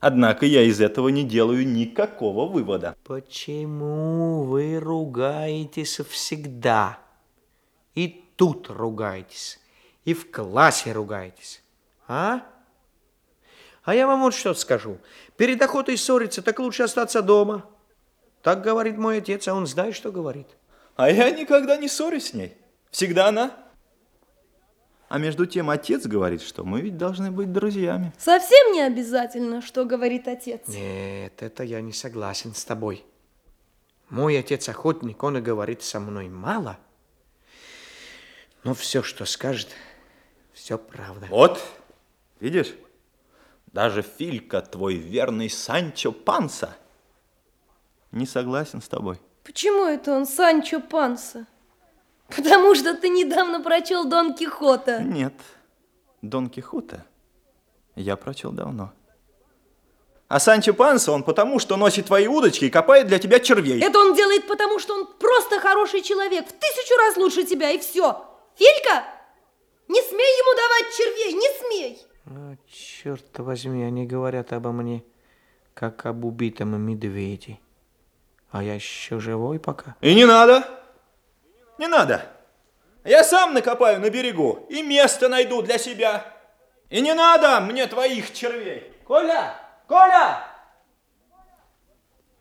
Однако я из этого не делаю никакого вывода. Почему вы ругаетесь всегда? И тут ругаетесь, и в классе ругаетесь, а? А я вам вот что скажу. Перед охотой ссориться, так лучше остаться дома. Так говорит мой отец, а он знает, что говорит. А я никогда не ссорюсь с ней. Всегда она. А между тем отец говорит, что мы ведь должны быть друзьями. Совсем не обязательно, что говорит отец. Нет, это я не согласен с тобой. Мой отец охотник, он и говорит со мной мало. Но все, что скажет, все правда. Вот, видишь? Даже Филька, твой верный Санчо Панса, не согласен с тобой. Почему это он Санчо Панса? Потому что ты недавно прочел Дон Кихота. Нет, Дон Кихота я прочел давно. А Санчо Панса он потому, что носит твои удочки и копает для тебя червей. Это он делает потому, что он просто хороший человек, в тысячу раз лучше тебя, и все. Филька, не смей ему давать червей, не смей. А, черт возьми, они говорят обо мне, как об убитом медведе. А я еще живой пока. И не надо. Не надо. Я сам накопаю на берегу и место найду для себя. И не надо мне твоих червей. Коля! Коля!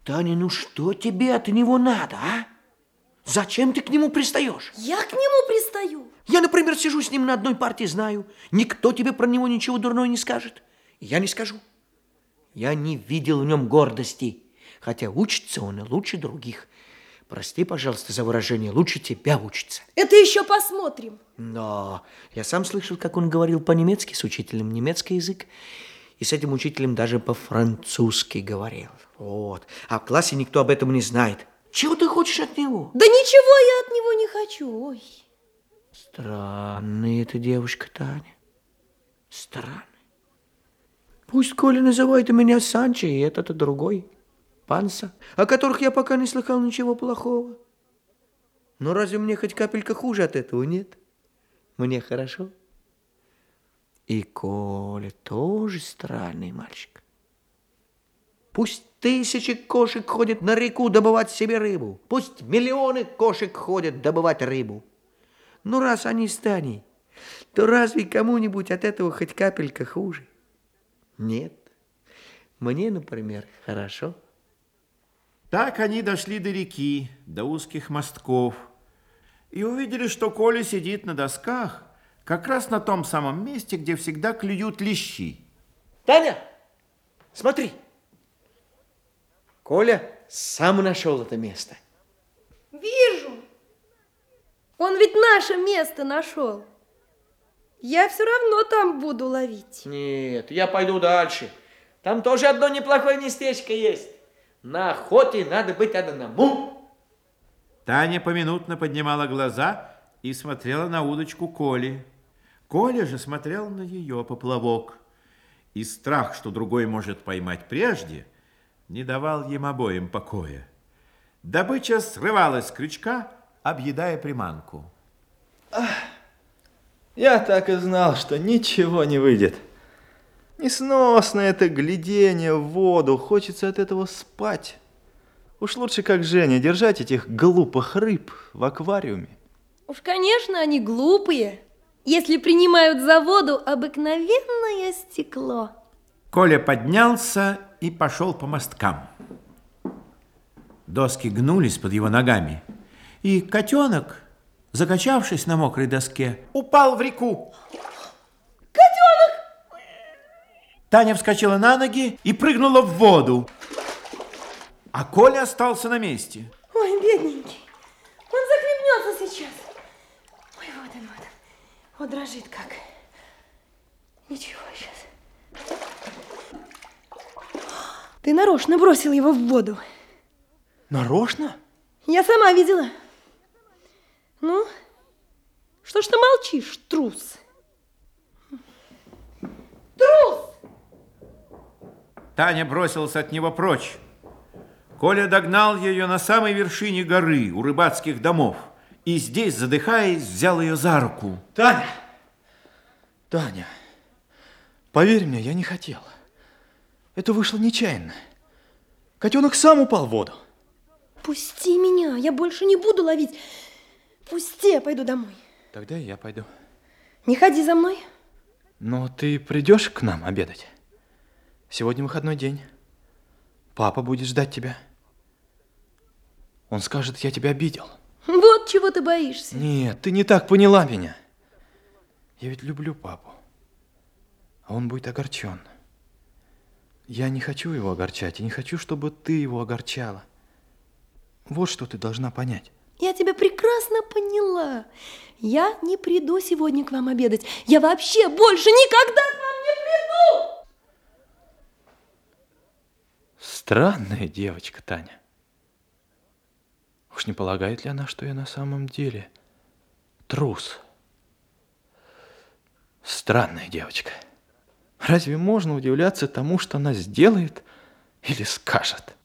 Таня, ну что тебе от него надо, а? Зачем ты к нему пристаешь? Я к нему пристаю. Я, например, сижу с ним на одной партии, знаю. Никто тебе про него ничего дурного не скажет. Я не скажу. Я не видел в нем гордости, хотя учится он и лучше других. Прости, пожалуйста, за выражение, лучше тебя учится. Это еще посмотрим. Но я сам слышал, как он говорил по-немецки с учителем немецкий язык, и с этим учителем даже по-французски говорил. Вот. А в классе никто об этом не знает. Чего ты хочешь от него? Да ничего я от него не хочу. Ой. Странная эта девушка, Таня. Странная. Пусть Коля называет меня Санчо, и этот другой. Панса, о которых я пока не слыхал ничего плохого. Но разве мне хоть капелька хуже от этого нет? Мне хорошо. И Коля тоже странный мальчик. Пусть тысячи кошек ходят на реку добывать себе рыбу. Пусть миллионы кошек ходят добывать рыбу. Но раз они стани, то разве кому-нибудь от этого хоть капелька хуже? Нет. Мне, например, хорошо. Так они дошли до реки, до узких мостков, и увидели, что Коля сидит на досках, как раз на том самом месте, где всегда клюют лещи. Таня, смотри. Коля сам нашел это место. Вижу. Он ведь наше место нашел. Я все равно там буду ловить. Нет, я пойду дальше. Там тоже одно неплохое местечко есть. На охоте надо быть одному. Таня поминутно поднимала глаза и смотрела на удочку Коли. Коля же смотрел на ее поплавок. И страх, что другой может поймать прежде, не давал им обоим покоя. Добыча срывалась с крючка, объедая приманку. Я так и знал, что ничего не выйдет. Несносно это глядение в воду, хочется от этого спать. Уж лучше, как Женя, держать этих глупых рыб в аквариуме. Уж, конечно, они глупые, если принимают за воду обыкновенное стекло. Коля поднялся и пошел по мосткам. Доски гнулись под его ногами, и котенок, закачавшись на мокрой доске, упал в реку. Таня вскочила на ноги и прыгнула в воду. А Коля остался на месте. Ой, бедненький, он захлебнется сейчас. Ой, вот он, вот он. Вот дрожит как. Ничего, сейчас. Ты нарочно бросил его в воду. Нарочно? Я сама видела. Ну, что ж ты молчишь, трус? Трус! Таня бросилась от него прочь. Коля догнал ее на самой вершине горы у рыбацких домов и здесь, задыхаясь, взял ее за руку. Таня! Таня, поверь мне, я не хотел. Это вышло нечаянно. Котенок сам упал в воду. Пусти меня, я больше не буду ловить. Пусти, я пойду домой. Тогда и я пойду. Не ходи за мной. Но ты придешь к нам обедать? Сегодня выходной день. Папа будет ждать тебя. Он скажет, я тебя обидел. Вот чего ты боишься. Нет, ты не так поняла меня. Я ведь люблю папу. А он будет огорчен. Я не хочу его огорчать, и не хочу, чтобы ты его огорчала. Вот что ты должна понять. Я тебя прекрасно поняла. Я не приду сегодня к вам обедать. Я вообще больше никогда к вам не приду. Странная девочка, Таня. Уж не полагает ли она, что я на самом деле трус? Странная девочка. Разве можно удивляться тому, что она сделает или скажет?